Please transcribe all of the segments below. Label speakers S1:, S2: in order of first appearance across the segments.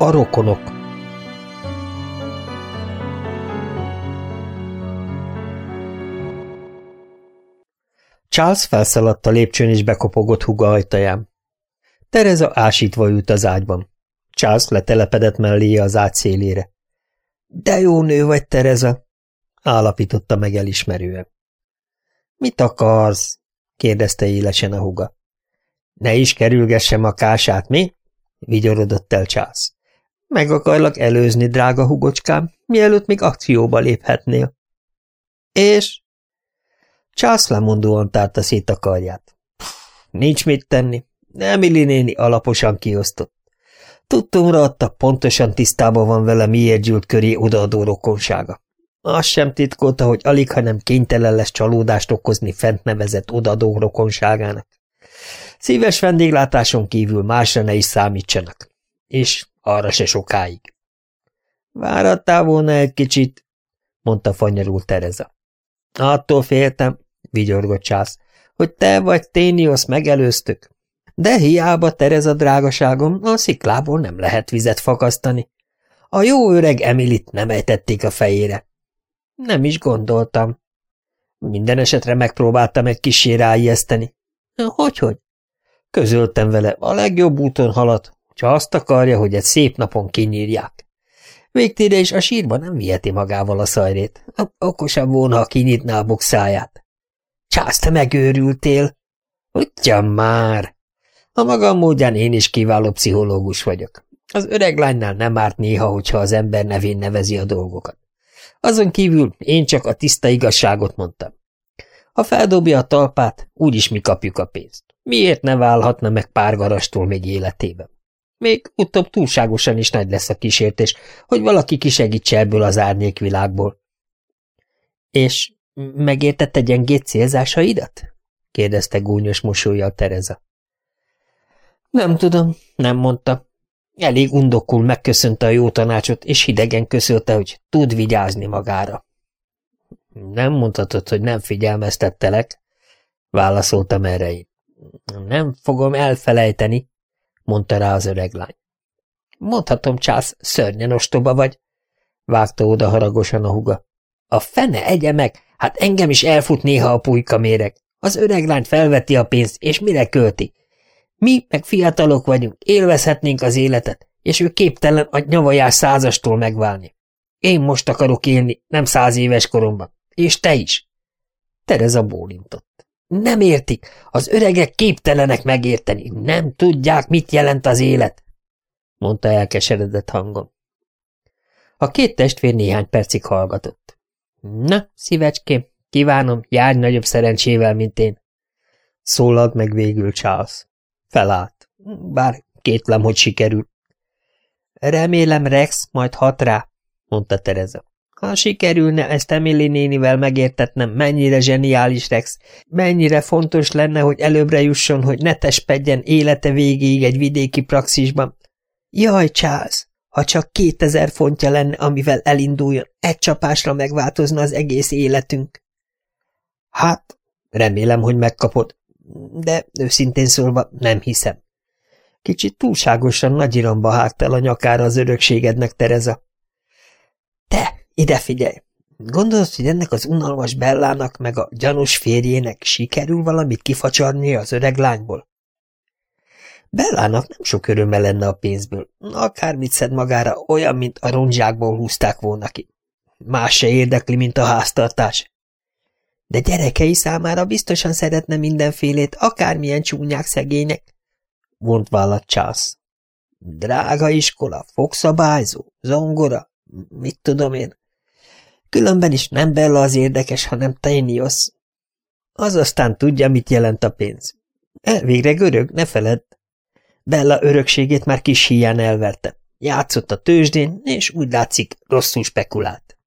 S1: A rokonok Charles felszaladt a lépcsőn és bekopogott huga ajtaján. Tereza ásítva ült az ágyban. Charles letelepedett melléje az ágy szélére. – De jó nő vagy, Tereza! – állapította meg elismerően. – Mit akarsz? – kérdezte élesen a huga. – Ne is kerülgessem a kását, mi? – vigyorodott el Charles. – Meg akarlak előzni, drága hugocskám, mielőtt még akcióba léphetnél. – És? Charles lemondóan tárta szét a karját. Nincs mit tenni. Emily néni alaposan kiosztott. Tudtomra adta, pontosan tisztában van vele, miért gyűlt köré odaadó rokonsága. Azt sem titkolta, hogy alig, hanem kénytelen lesz csalódást okozni fent nevezett odaadó rokonságának. Szíves vendéglátáson kívül másra ne is számítsanak. És arra se sokáig. Várattál volna egy kicsit, mondta fanyarul Tereza. Attól féltem, vigyorgott csász, hogy te vagy Téniosz megelőztük. De hiába, Tereza drágaságom, a sziklából nem lehet vizet fakasztani. A jó öreg Emilit nem ejtették a fejére. Nem is gondoltam. Minden esetre megpróbáltam egy kisé ráijeszteni. Hogyhogy? Közöltem vele, a legjobb úton halad, ha azt akarja, hogy egy szép napon kinyírják. Végtére is a sírba nem viheti magával a szajrét. Okosabb volna, ha kinyitná a bukszáját. Csász, te megőrültél? Ugyan már! A magam módján én is kiváló pszichológus vagyok. Az öreg lánynál nem árt néha, hogyha az ember nevén nevezi a dolgokat. Azon kívül én csak a tiszta igazságot mondtam. Ha feldobja a talpát, úgyis mi kapjuk a pénzt. Miért ne válhatna meg pár garastól még életében? Még utóbb túlságosan is nagy lesz a kísértés, hogy valaki kisegítse ebből az árnyékvilágból. És megértette gyengét célzásaidat? kérdezte gúnyos mosolyjal Tereza. Nem tudom, nem mondta. Elég undokul megköszönte a jó tanácsot, és hidegen köszölte, hogy tud vigyázni magára. Nem mondhatod, hogy nem figyelmeztettelek, válaszoltam erre én. Nem fogom elfelejteni, mondta rá az öreg lány. Mondhatom, csász, szörnyen ostoba vagy, vágta oda haragosan a huga. A fene egye meg, hát engem is elfut néha a pulyka méreg. Az öreg lány felveti a pénzt, és mire költi? Mi meg fiatalok vagyunk, élvezhetnénk az életet, és ő képtelen a nyavajás százastól megválni. Én most akarok élni, nem száz éves koromban. És te is. Tereza bólintott. Nem értik, az öregek képtelenek megérteni, nem tudják, mit jelent az élet, mondta elkeseredett hangon. A két testvér néhány percig hallgatott. Na, szívecském, kívánom, járj nagyobb szerencsével, mint én. Szólalt meg végül Charles. Felállt. Bár kétlem, hogy sikerül. Remélem Rex majd hat rá, mondta Tereza. Ha sikerülne ezt Emily nénivel megértetnem, mennyire zseniális Rex, mennyire fontos lenne, hogy előbbre jusson, hogy ne tespedjen élete végéig egy vidéki praxisban. Jaj, Charles, ha csak kétezer fontja lenne, amivel elinduljon, egy csapásra megváltozna az egész életünk. Hát, remélem, hogy megkapod, de őszintén szólva nem hiszem. Kicsit túlságosan nagy iramba hágt el a nyakára az örökségednek, Tereza. Te, ide figyelj! Gondolod, hogy ennek az unalmas Bellának meg a gyanús férjének sikerül valamit kifacsarni az öreg lányból? Bellának nem sok öröme lenne a pénzből. Akármit szed magára, olyan, mint a rondzsákból húzták volna ki. Más se érdekli, mint a háztartás. De gyerekei számára biztosan szeretne mindenfélét, akármilyen csúnyák szegények. Vont vállat csász. Drága iskola, fogszabályzó, zongora, mit tudom én. Különben is nem Bella az érdekes, hanem Tainios. Az aztán tudja, mit jelent a pénz. Elvégre görög, ne feledd. Bella örökségét már kis híján elverte. Játszott a tőzsdén, és úgy látszik, rosszul spekulált.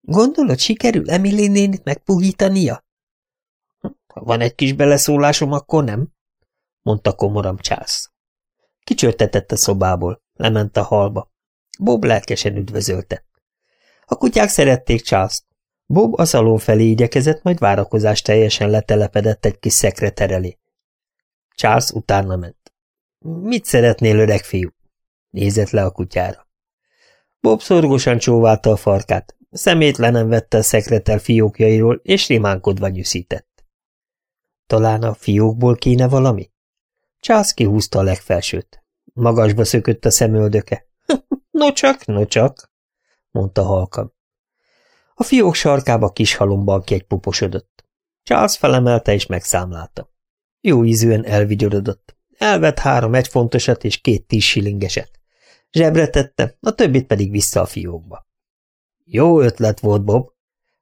S1: Gondolod, sikerül Emily nénit megpuhítania? Ha van egy kis beleszólásom, akkor nem, mondta komoram Charles. Kicsörtetett a szobából, lement a halba. Bob lelkesen üdvözölte. A kutyák szerették Charles-t. Bob a szalon felé igyekezett, majd várakozás teljesen letelepedett egy kis szekreter elé. Charles utána ment. Mit szeretnél, öreg fiú? Nézett le a kutyára. Bob szorgosan csóválta a farkát, szemét le vette a szekretel fiókjairól, és rimánkodva nyűszített. Talán a fiókból kéne valami? Csász kihúzta a legfelsőt. Magasba szökött a szemöldöke. no csak, no csak, mondta halkan. A fiók sarkába kis halomban puposodott. Charles felemelte és megszámlálta. Jó ízűen elvigyorodott. Elvett három egyfontosat és két tíz silingeset. Zsebre tette, a többit pedig vissza a fiókba. Jó ötlet volt, Bob,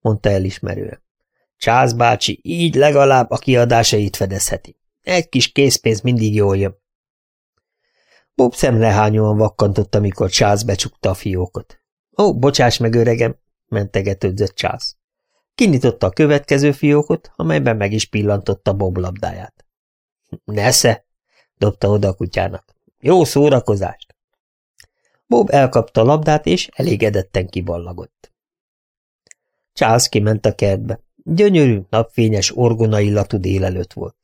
S1: mondta elismerően. Charles bácsi így legalább a kiadásait fedezheti. Egy kis készpénz mindig jól jön. Bob szemrehányóan vakkantott, amikor Charles becsukta a fiókot. Ó, bocsáss meg, öregem, mentegetődzött Charles. Kinyitotta a következő fiókot, amelyben meg is pillantotta Bob labdáját. Nesze, dobta oda a kutyának. Jó szórakozást! Bob elkapta a labdát, és elégedetten kiballagott. Charles kiment a kertbe. Gyönyörű, napfényes, orgona illatú délelőtt volt.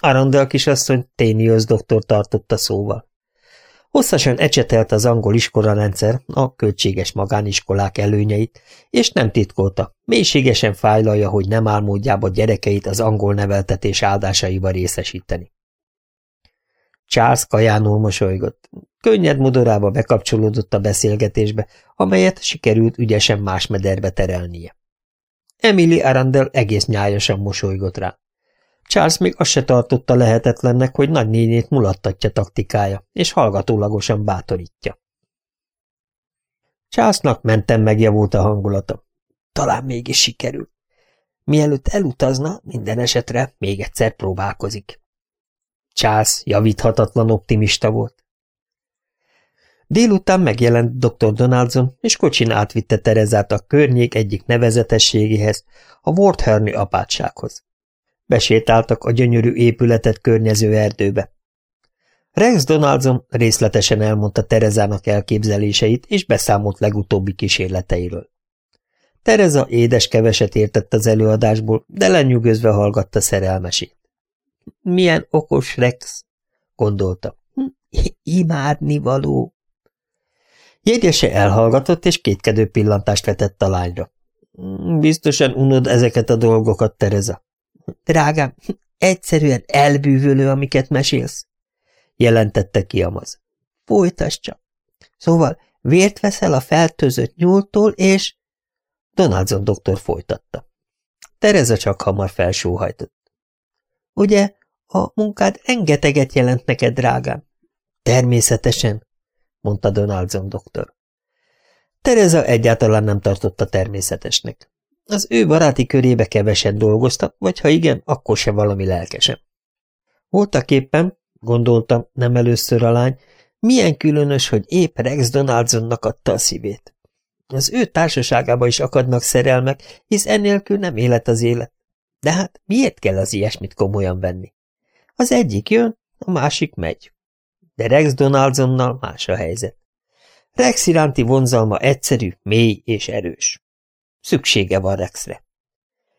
S1: Arandel kisasszony Ténius doktor tartotta szóval. Hosszasan ecsetelt az angol iskolarendszer, a költséges magániskolák előnyeit, és nem titkolta, mélységesen fájlalja, hogy nem álmodjába gyerekeit az angol neveltetés áldásaiba részesíteni. Charles kajánul mosolygott. Könnyed modorába bekapcsolódott a beszélgetésbe, amelyet sikerült ügyesen más mederbe terelnie. Emily Arundel egész nyájasan mosolygott rá. Charles még azt se tartotta lehetetlennek, hogy nagynénét mulattatja taktikája, és hallgatólagosan bátorítja. Charlesnak mentem megjavult a hangulata. Talán mégis sikerül. Mielőtt elutazna, minden esetre még egyszer próbálkozik. Charles javíthatatlan optimista volt. Délután megjelent dr. Donaldson, és kocsin átvitte Terezát a környék egyik nevezetességéhez, a Wortherney apátsághoz. Besétáltak a gyönyörű épületet környező erdőbe. Rex Donaldson részletesen elmondta Terezának elképzeléseit, és beszámolt legutóbbi kísérleteiről. Tereza édes keveset értett az előadásból, de lenyűgözve hallgatta szerelmesét. Milyen okos Rex, gondolta. Hm, imádni való. Jegyese elhallgatott, és kétkedő pillantást vetett a lányra. Biztosan unod ezeket a dolgokat, Tereza. Drágám, egyszerűen elbűvölő, amiket mesélsz, jelentette ki Amaz. Folytasd csak. Szóval vért veszel a feltözött nyúltól, és... Donaldson doktor folytatta. Tereza csak hamar felsóhajtott. Ugye, a munkád rengeteget jelent neked, drágám? Természetesen, mondta Donaldson doktor. Tereza egyáltalán nem tartotta természetesnek. Az ő baráti körébe keveset dolgoztak, vagy ha igen, akkor se valami lelkesem. Voltak éppen, gondoltam nem először a lány, milyen különös, hogy épp Rex Donaldsonnak adta a szívét. Az ő társaságába is akadnak szerelmek, hisz ennélkül nem élet az élet. De hát miért kell az ilyesmit komolyan venni? Az egyik jön, a másik megy. De Rex Donaldsonnal más a helyzet. Rex iránti vonzalma egyszerű, mély és erős. Szüksége van Rexre.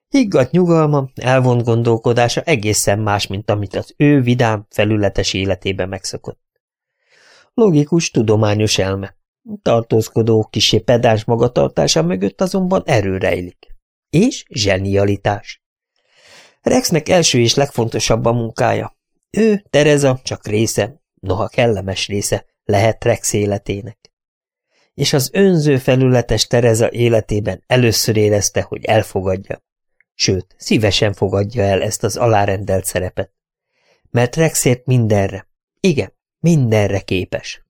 S1: Higgadt nyugalma, elvont gondolkodása egészen más, mint amit az ő vidám, felületes életében megszokott. Logikus, tudományos elme. Tartózkodó, kisé pedáns magatartása mögött azonban erő rejlik. És zsenialitás. Rexnek első és legfontosabb a munkája. Ő, Tereza, csak része, noha kellemes része, lehet Rex életének és az önző felületes Tereza életében először érezte, hogy elfogadja. Sőt, szívesen fogadja el ezt az alárendelt szerepet. Mert Rexért mindenre, igen, mindenre képes.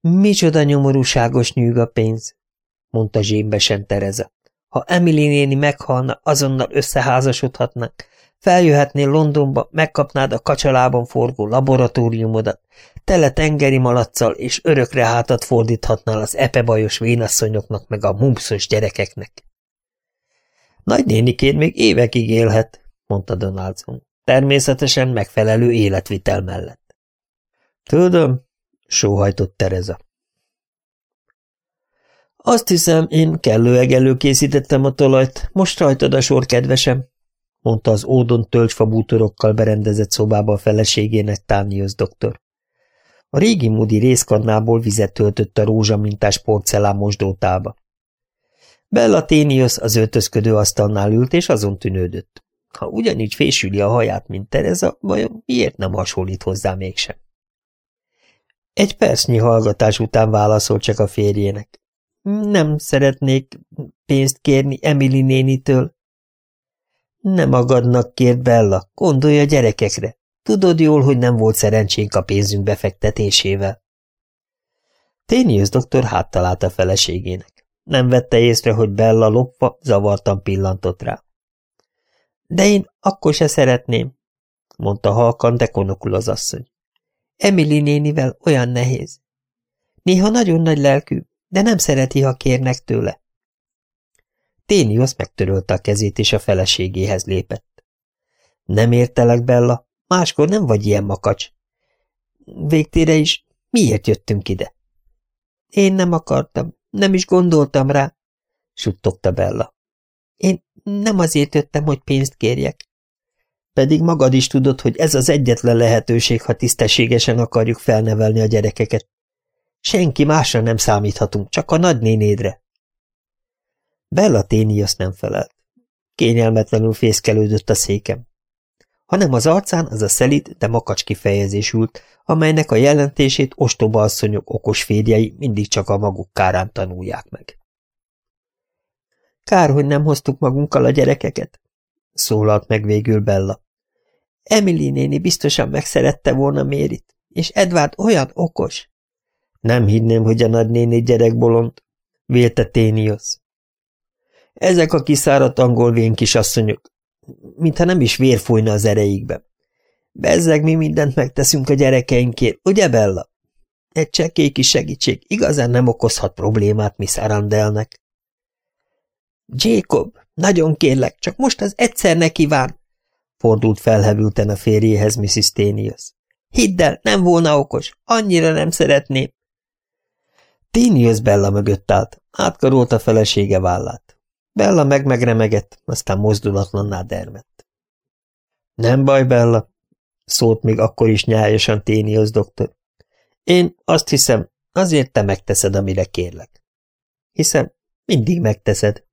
S1: Micsoda nyomorúságos nyűg a pénz, mondta zsémbesen Tereza. Ha Emily néni meghalna, azonnal összeházasodhatnánk, Feljöhetnél Londonba, megkapnád a kacsalában forgó laboratóriumodat, tele tengeri malaccal, és örökre hátat fordíthatnál az epebajos vénasszonyoknak meg a mumpszos gyerekeknek. Nagynénikéd még évekig élhet, mondta Donaldson. Természetesen megfelelő életvitel mellett. Tudom, sóhajtott Tereza. Azt hiszem, én kellőleg előkészítettem a talajt, most rajtad a sor, kedvesem mondta az ódon tölcsfa bútorokkal berendezett szobába a feleségének Tániusz doktor. A régi mudi részkannából vizet töltött a rózsamintás porcelán mosdótába. Bella Ténius az öltözködő asztalnál ült, és azon tűnődött. Ha ugyanígy fésüli a haját, mint Tereza, vajon miért nem hasonlít hozzá mégsem? Egy percnyi hallgatás után válaszolt csak a férjének. Nem szeretnék pénzt kérni Emily nénitől. Nem agadnak, kért Bella, gondolj a gyerekekre. Tudod jól, hogy nem volt szerencsénk a pénzünk befektetésével. Ténius doktor háttalált a feleségének. Nem vette észre, hogy Bella lopva, zavartan pillantott rá. De én akkor se szeretném, mondta halkan, de konokul az asszony. Emily nénivel olyan nehéz. Néha nagyon nagy lelkű, de nem szereti, ha kérnek tőle. Téniusz megtörölte a kezét, és a feleségéhez lépett. Nem értelek, Bella, máskor nem vagy ilyen makacs. Végtére is miért jöttünk ide? Én nem akartam, nem is gondoltam rá, suttogta Bella. Én nem azért jöttem, hogy pénzt kérjek. Pedig magad is tudod, hogy ez az egyetlen lehetőség, ha tisztességesen akarjuk felnevelni a gyerekeket. Senki másra nem számíthatunk, csak a nagynénédre. Bella Téniusz nem felelt. Kényelmetlenül fészkelődött a székem. Hanem az arcán az a szelid, de makacs kifejezés ült, amelynek a jelentését ostoba asszonyok okos férjei mindig csak a maguk kárán tanulják meg. Kár, hogy nem hoztuk magunkkal a gyerekeket, szólalt meg végül Bella. Emily néni biztosan megszerette volna Mérit, és Edward olyan okos. Nem hinném, hogy a nagynéni gyerekbolond, vélte Téniusz. Ezek a kiszáradt angol vén kisasszonyok, mintha nem is vér folyna az ereikbe. Bezzeg mi mindent megteszünk a gyerekeinkért, ugye Bella? Egy csekély kis segítség igazán nem okozhat problémát Miss Arandelnek. Jacob, nagyon kérlek, csak most az egyszer ne kíván, fordult felhevülten a férjéhez Mrs. Ténius. Hidd el, nem volna okos, annyira nem szeretném. Ténius Bella mögött állt, átkarolt a felesége vállát. Bella meg-megremegett, aztán mozdulatlanná dermett. Nem baj, Bella, szólt még akkor is nyájasan Ténius doktor. Én azt hiszem, azért te megteszed, amire kérlek. Hiszem, mindig megteszed.